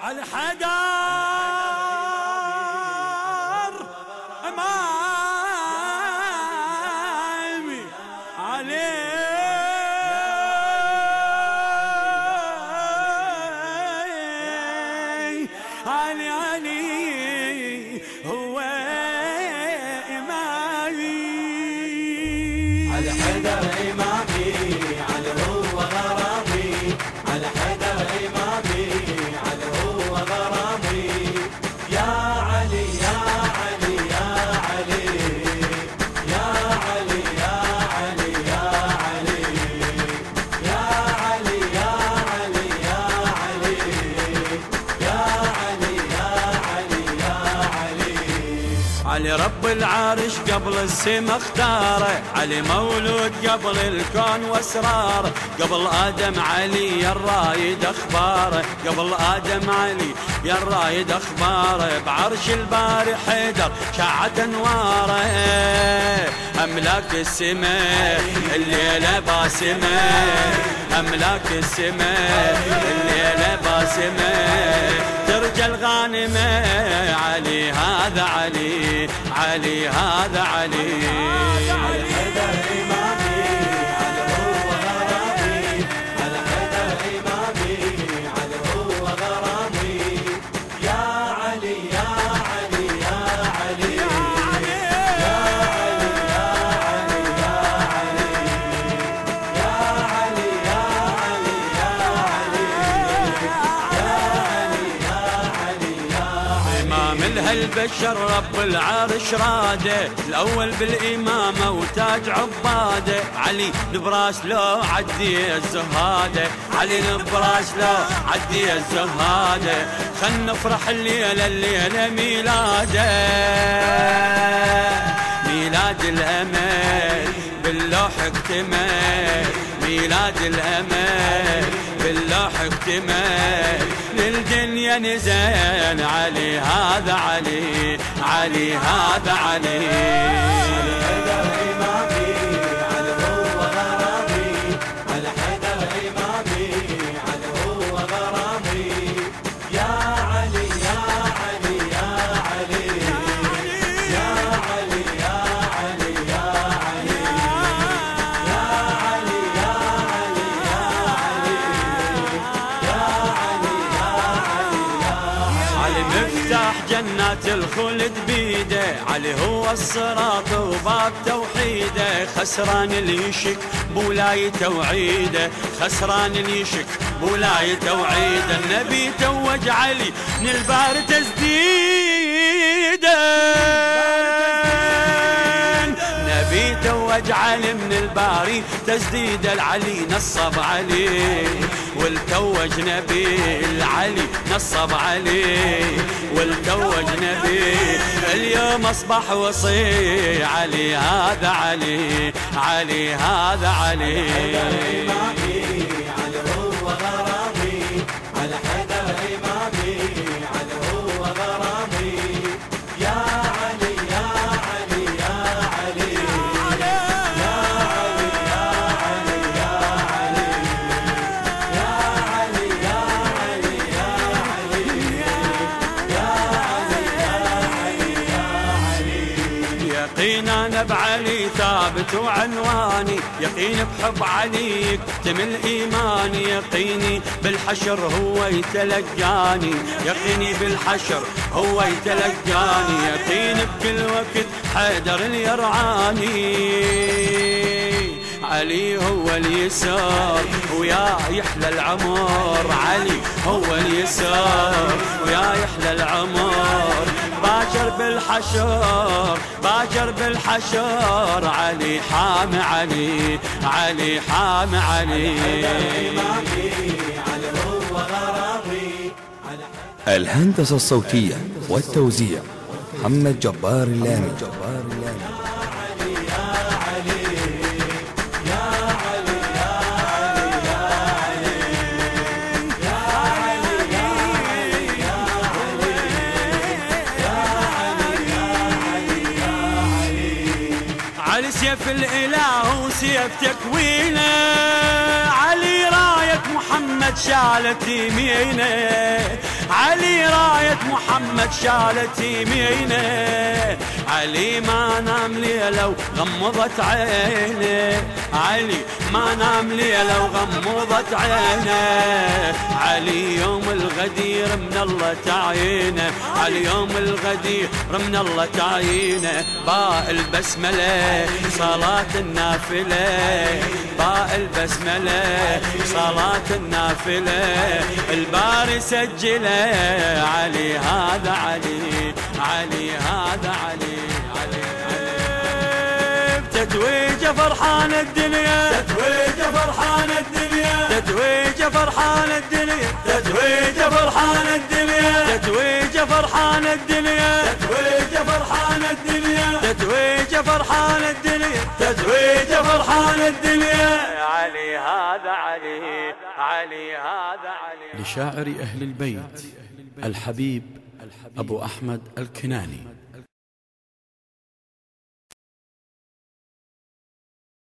على الحدا علي رب العرش قبل السما اختاره علي مولود قبل الكون واسراره قبل آدم علي يا الرايد أخباره قبل آدم علي يا الرايد أخباره بعرش الباري حيدر شاعت أنواره. أملاك السماء الليلة باسمه أملاك السماء الليلة باسمه ترجى الغانمه علي هذا علي علي هذا علي. الهالبشر رب العرش راده الأول بالإمامة وتاج عباده. علي نبراس لو عدي الزهادة علي نبراس لو عدي الزهادة. خل نفرح الليلة الليلة ميلاده. ميلاد الأمل باللوح اكتمل. ميلاد الأمل باللوح اكتمل. للدنيا نزل علي هذا علي علي هذا علي. جنات الخلد بيده. علي هو الصراط وباب توحيده. خسران اللي يشك بولاية توعيده خسران اللي يشك بولاية توعيده النبي توج علي من البار تسديده تسديد العلي نصب عليه والتوج نبي العلي نصب عليه والتوج نبي اليوم أصبح وصي علي هذا علي علي هذا علي. يقين أنا بعلي ثابت وعنواني يقين بحب علي يكتمل ايماني يقيني بالحشر هو يتلقاني يقيني بالحشر هو يتلقاني يقين بكل وقت حيدر اليرعاني علي هو اليسار ويا يحلى العمر علي هو اليسار ويا يحلى العمر. بالحشر باجر بالحشر. علي حامي علي علي حامي علي الهندسة الصوتية والتوزيع محمد جبار اللامي. سيف الإله وسيف تكوينه. علي محمد محمد شالت يمينه. علي راية محمد شالت يمينه. علي ما نام ليلة وغمضت عينه علي ما نام ليلة وغمضت عينه علي يوم الغدير من الله تعينه. علي يوم الغدير من الله تعينه. باء البسملة صلاة النافلة. باء البسملة صلاة النافلة. الباري سجله علي هذا علي. علي هذا علي علي تتويجه فرحان الدنيا. تتويجه فرحان الدنيا. تتويجه فرحان الدنيا. تتويجه فرحان الدنيا. تتويجه فرحان الدنيا. تتويجه فرحان الدنيا. تتويجه فرحان الدنيا. تتويجه فرحان الدنيا. علي هذا علي علي هذا علي. لشاعر أهل البيت الحبيب أبو أحمد الكناني.